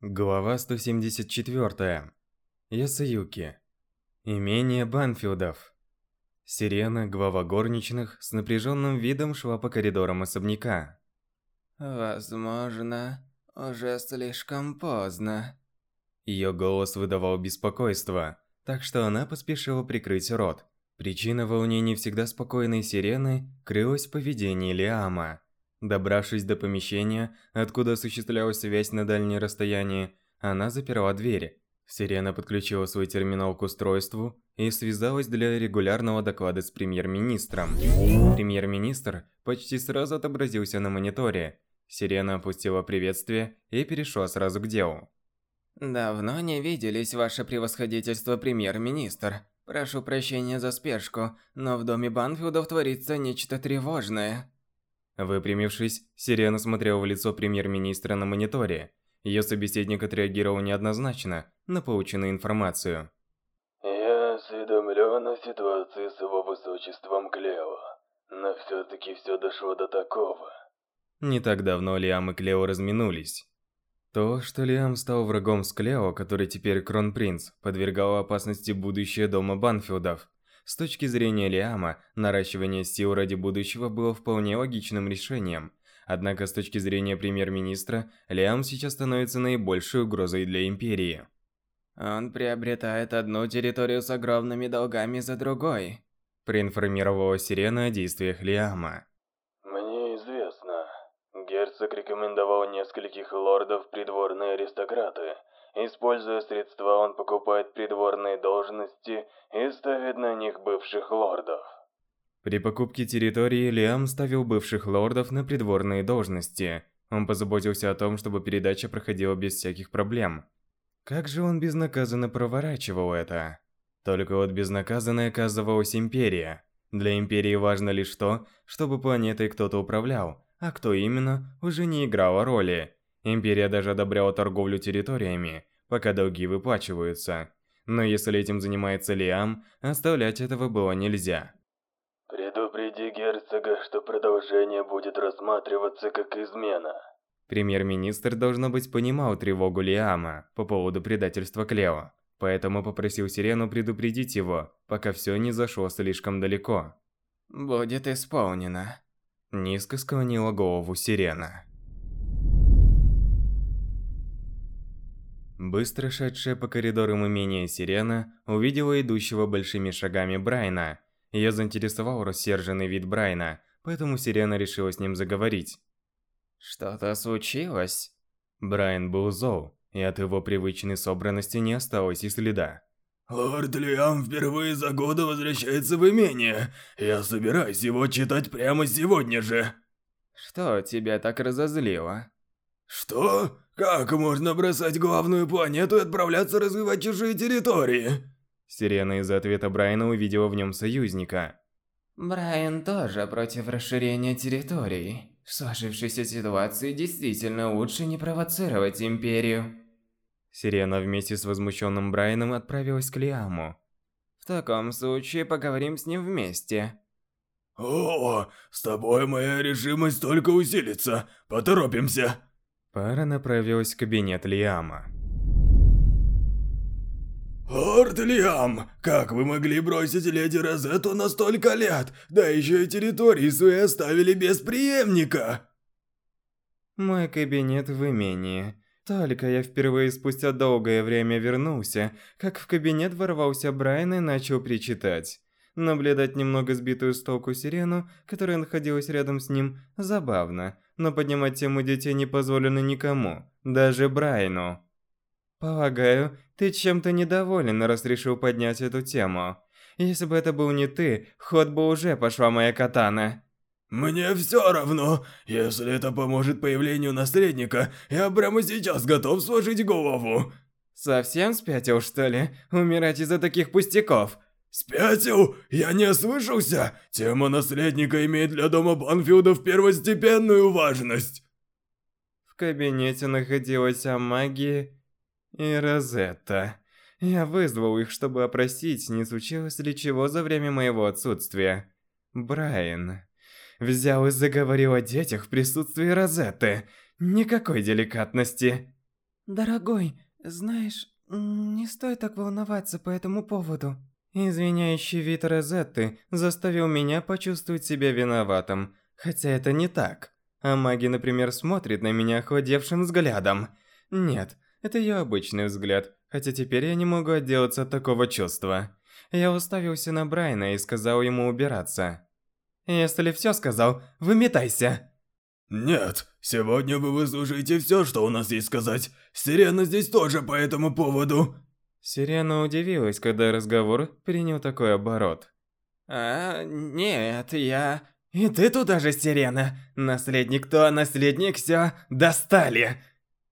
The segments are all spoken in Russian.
Глава 174. Ясаюки. Имение Банфилдов. Сирена, глава горничных, с напряженным видом шла по коридорам особняка. Возможно, уже слишком поздно. Ее голос выдавал беспокойство, так что она поспешила прикрыть рот. Причина волнений всегда спокойной Сирены крылась в поведении Лиама. Добравшись до помещения, откуда осуществлялась связь на дальнее расстояние, она заперла дверь. Сирена подключила свой терминал к устройству и связалась для регулярного доклада с премьер-министром. Премьер-министр почти сразу отобразился на мониторе. Сирена опустила приветствие и перешла сразу к делу. Давно не виделись, ваше превосходительство, премьер-министр. Прошу прощения за спешку, но в доме Банфилдов творится нечто тревожное. Выпрямившись, Сирена смотрела в лицо премьер-министра на мониторе. Ее собеседник отреагировал неоднозначно на полученную информацию. «Я осведомлен о ситуации с его высочеством Клео, но все-таки все дошло до такого». Не так давно Лиам и Клео разминулись. То, что Лиам стал врагом с Клео, который теперь кронпринц, подвергало опасности будущее дома Банфилдов. С точки зрения Лиама, наращивание сил ради будущего было вполне логичным решением. Однако с точки зрения премьер-министра, Лиам сейчас становится наибольшей угрозой для Империи. Он приобретает одну территорию с огромными долгами за другой. Проинформировала Сирена о действиях Лиама. Мне известно. Герцог рекомендовал нескольких лордов придворные аристократы, Используя средства, он покупает придворные должности и ставит на них бывших лордов. При покупке территории Лиам ставил бывших лордов на придворные должности. Он позаботился о том, чтобы передача проходила без всяких проблем. Как же он безнаказанно проворачивал это? Только вот безнаказанной оказывалась Империя. Для Империи важно лишь то, чтобы планетой кто-то управлял, а кто именно, уже не играло роли. Империя даже одобряла торговлю территориями, пока долги выплачиваются. Но если этим занимается Лиам, оставлять этого было нельзя. Предупреди герцога, что продолжение будет рассматриваться как измена. Премьер-министр, должно быть, понимал тревогу Лиама по поводу предательства Клео, поэтому попросил Сирену предупредить его, пока все не зашло слишком далеко. «Будет исполнено». Низко склонила голову Сирена. Быстро шедшая по коридорам имения Сирена увидела идущего большими шагами Брайна. Ее заинтересовал рассерженный вид Брайна, поэтому Сирена решила с ним заговорить. «Что-то случилось?» Брайан был зол, и от его привычной собранности не осталось и следа. «Лорд Лиам впервые за годы возвращается в имение. Я собираюсь его читать прямо сегодня же». «Что тебя так разозлило?» «Что? Как можно бросать главную планету и отправляться развивать чужие территории?» Сирена из-за ответа Брайана увидела в нем союзника. Брайан тоже против расширения территорий. В сложившейся ситуации действительно лучше не провоцировать Империю. Сирена вместе с возмущенным Брайаном отправилась к Лиаму. В таком случае поговорим с ним вместе. «О, с тобой моя решимость только усилится. Поторопимся!» Пара направилась в кабинет Лиама. «Лорд Лиам, как вы могли бросить леди Розетту на столько лет? Да еще и территории свои оставили без преемника!» «Мой кабинет в имении. Только я впервые спустя долгое время вернулся, как в кабинет ворвался Брайан и начал причитать. Наблюдать немного сбитую с толку сирену, которая находилась рядом с ним, забавно, но поднимать тему детей не позволено никому, даже Брайну. Полагаю, ты чем-то недоволен, раз решил поднять эту тему. Если бы это был не ты, ход бы уже пошла моя катана. «Мне все равно. Если это поможет появлению наследника, я прямо сейчас готов сложить голову». Совсем спятил, что ли? Умирать из-за таких пустяков? «Спятил? Я не ослышался? Тема наследника имеет для дома Банфилдов первостепенную важность!» В кабинете находилась Амаги и Розетта. Я вызвал их, чтобы опросить, не случилось ли чего за время моего отсутствия. Брайан взял и заговорил о детях в присутствии Розетты. Никакой деликатности. Дорогой, знаешь, не стоит так волноваться по этому поводу. Извиняющий вид Розетты заставил меня почувствовать себя виноватым, хотя это не так. А маги, например, смотрит на меня охладевшим взглядом. Нет, это ее обычный взгляд, хотя теперь я не могу отделаться от такого чувства. Я уставился на Брайна и сказал ему убираться. «Если все сказал, выметайся!» «Нет, сегодня вы выслушаете все, что у нас есть сказать. Сирена здесь тоже по этому поводу». Сирена удивилась, когда разговор принял такой оборот. «А, нет, я...» «И ты туда же, Сирена! Наследник то, наследник все, достали!»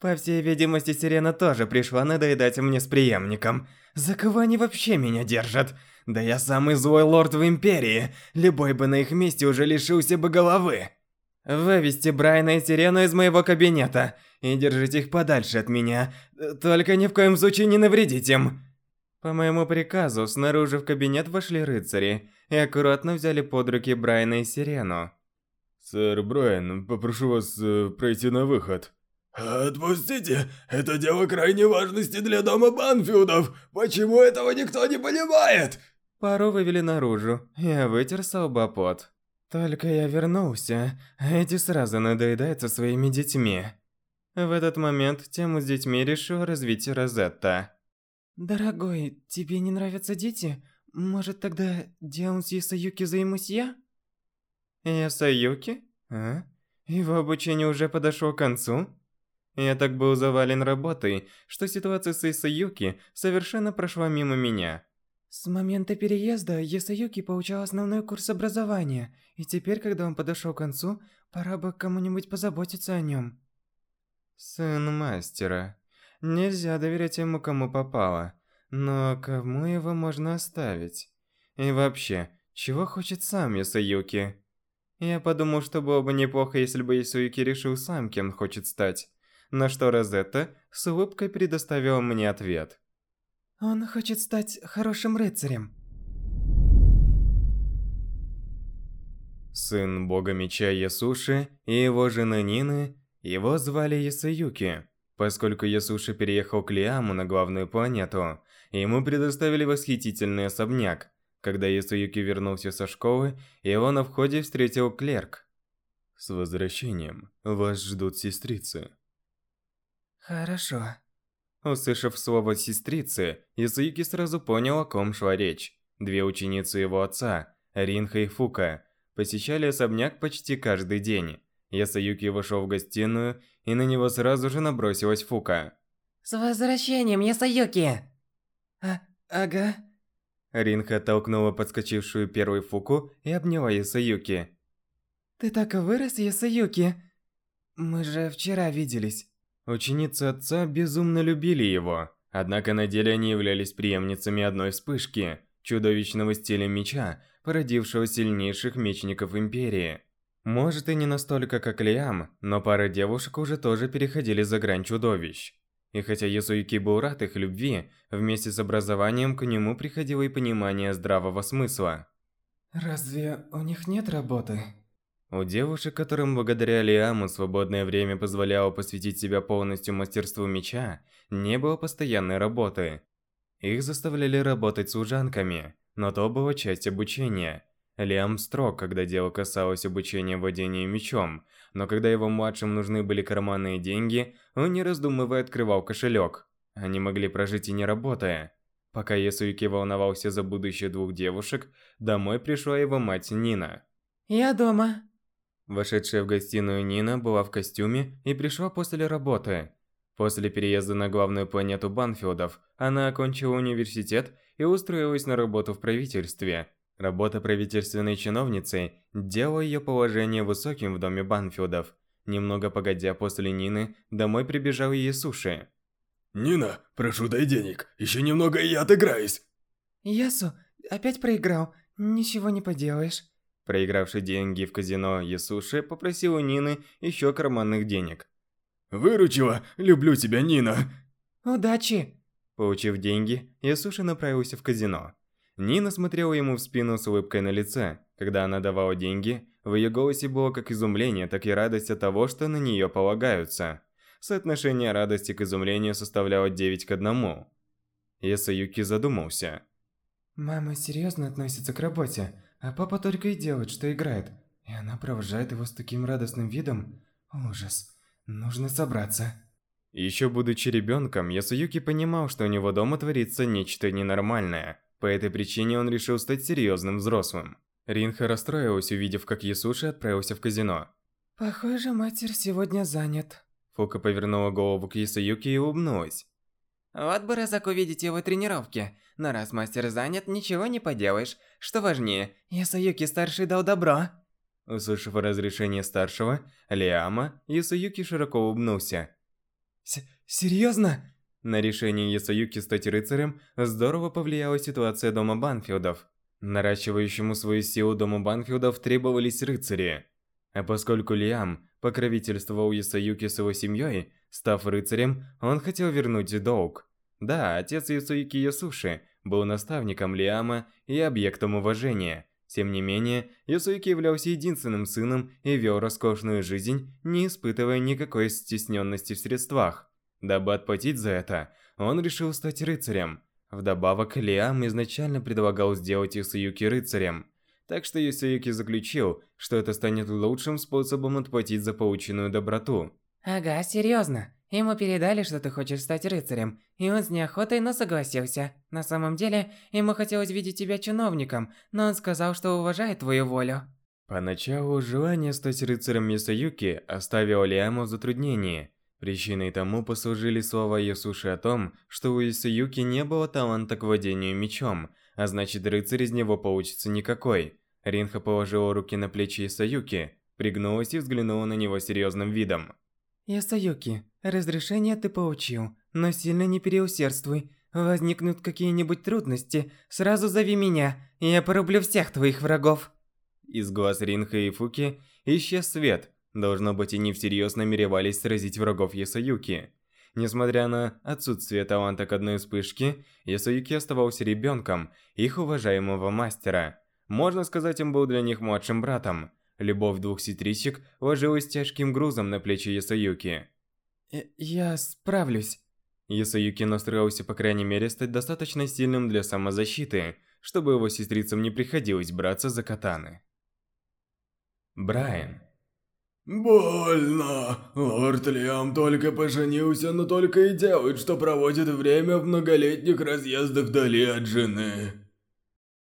По всей видимости, Сирена тоже пришла надоедать мне с преемником. За кого они вообще меня держат? Да я самый злой лорд в Империи. Любой бы на их месте уже лишился бы головы. Вывести Брайна и Сирену из моего кабинета и держите их подальше от меня. Только ни в коем случае не навредите им. По моему приказу, снаружи в кабинет вошли рыцари и аккуратно взяли под руки Брайна и Сирену. «Сэр Брайан, попрошу вас э, пройти на выход», «Отпустите! Это дело крайней важности для дома Банфилдов! Почему этого никто не понимает?» Пару вывели наружу, я вытер с Только я вернулся, а эти сразу надоедают со своими детьми. В этот момент тему с детьми решил развить Розетта. «Дорогой, тебе не нравятся дети? Может, тогда делом с Ясаюки займусь я?» «Ясаюки? А? Его обучение уже подошло к концу?» Я так был завален работой, что ситуация с Исаюки совершенно прошла мимо меня. С момента переезда Ясаюки получал основной курс образования, и теперь, когда он подошел к концу, пора бы кому-нибудь позаботиться о нем. Сын мастера. Нельзя доверять ему кому попало. Но кому его можно оставить? И вообще, чего хочет сам Ясаюки? Я подумал, что было бы неплохо, если бы Ясаюки решил сам, кем хочет стать на что Розетта с улыбкой предоставила мне ответ. «Он хочет стать хорошим рыцарем». Сын бога меча Ясуши и его жена Нины, его звали Ясаюки. Поскольку Ясуши переехал к Лиаму на главную планету, ему предоставили восхитительный особняк. Когда Ясаюки вернулся со школы, его на входе встретил клерк. «С возвращением. Вас ждут сестрицы». Хорошо. Услышав слово «сестрицы», Исуики сразу понял, о ком шла речь. Две ученицы его отца, Ринха и Фука, посещали особняк почти каждый день. Ясаюки вошел в гостиную, и на него сразу же набросилась Фука. «С возвращением, Ясаюки!» «А, ага». Ринха толкнула подскочившую первой Фуку и обняла Ясаюки. «Ты так вырос, Ясаюки? Мы же вчера виделись». Ученицы отца безумно любили его, однако на деле они являлись преемницами одной вспышки, чудовищного стиля меча, породившего сильнейших мечников Империи. Может и не настолько, как Лиам, но пара девушек уже тоже переходили за грань чудовищ. И хотя Ясуики был рад их любви, вместе с образованием к нему приходило и понимание здравого смысла. «Разве у них нет работы?» У девушек, которым благодаря Лиаму свободное время позволяло посвятить себя полностью мастерству меча, не было постоянной работы. Их заставляли работать служанками, но то было часть обучения. Лиам строг, когда дело касалось обучения владению мечом, но когда его младшим нужны были карманные деньги, он не раздумывая открывал кошелек. Они могли прожить и не работая. Пока Ясуики волновался за будущее двух девушек, домой пришла его мать Нина. «Я дома», Вошедшая в гостиную Нина была в костюме и пришла после работы. После переезда на главную планету Банфилдов, она окончила университет и устроилась на работу в правительстве. Работа правительственной чиновницы делала ее положение высоким в доме Банфилдов. Немного погодя после Нины, домой прибежал Иесуши. «Нина, прошу дай денег, еще немного и я отыграюсь!» «Ясу, опять проиграл, ничего не поделаешь». Проигравший деньги в казино Ясуши попросил у Нины еще карманных денег. «Выручила! Люблю тебя, Нина!» «Удачи!» Получив деньги, Ясуши направился в казино. Нина смотрела ему в спину с улыбкой на лице. Когда она давала деньги, в ее голосе было как изумление, так и радость от того, что на нее полагаются. соотношение радости к изумлению составляло 9 к 1. Ясаюки задумался. Мама серьезно относится к работе, а папа только и делает, что играет. И она провожает его с таким радостным видом. Ужас. Нужно собраться. Еще будучи ребенком, Ясуюки понимал, что у него дома творится нечто ненормальное. По этой причине он решил стать серьезным взрослым. Ринха расстроилась, увидев, как Ясуши отправился в казино. Похоже, мастер сегодня занят. Фука повернула голову к Ясуюки и улыбнулась. Вот бы разок увидеть его тренировки. Но раз мастер занят, ничего не поделаешь. Что важнее, Ясуюки-старший дал добро. Услышав разрешение старшего, Лиама, Ясуюки широко улыбнулся. С серьезно? На решение Ясуюки стать рыцарем здорово повлияла ситуация дома Банфилдов. Наращивающему свою силу дому Банфилдов требовались рыцари. А поскольку Лиам покровительствовал Ясуюки с его семьей, став рыцарем, он хотел вернуть долг. Да, отец Ясуюки Ясуши был наставником Лиама и объектом уважения. Тем не менее, Ясуюки являлся единственным сыном и вел роскошную жизнь, не испытывая никакой стесненности в средствах. Дабы отплатить за это, он решил стать рыцарем. Вдобавок, Лиам изначально предлагал сделать Ясуюки рыцарем. Так что Ясуюки заключил, что это станет лучшим способом отплатить за полученную доброту. Ага, серьезно. Ему передали, что ты хочешь стать рыцарем, и он с неохотой, но согласился. На самом деле, ему хотелось видеть тебя чиновником, но он сказал, что уважает твою волю. Поначалу желание стать рыцарем Ясуюки оставило Лиаму в затруднении. Причиной тому послужили слова Ясуши о том, что у Ясуюки не было таланта к владению мечом, а значит рыцарь из него получится никакой. Ринха положила руки на плечи Ясуюки, пригнулась и взглянула на него серьезным видом. Ясуюки, разрешение ты получил, но сильно не переусердствуй. Возникнут какие-нибудь трудности, сразу зови меня, и я порублю всех твоих врагов. Из глаз Ринха и Фуки исчез свет, Должно быть, они всерьез намеревались сразить врагов Ясаюки. Несмотря на отсутствие таланта к одной вспышке, Ясаюки оставался ребенком их уважаемого мастера. Можно сказать, он был для них младшим братом. Любовь двух сестричек ложилась тяжким грузом на плечи Ясаюки. Э, «Я справлюсь». Ясаюки настроился по крайней мере стать достаточно сильным для самозащиты, чтобы его сестрицам не приходилось браться за катаны. Брайан «Больно. Лорд Лиам только поженился, но только и делает, что проводит время в многолетних разъездах вдали от жены».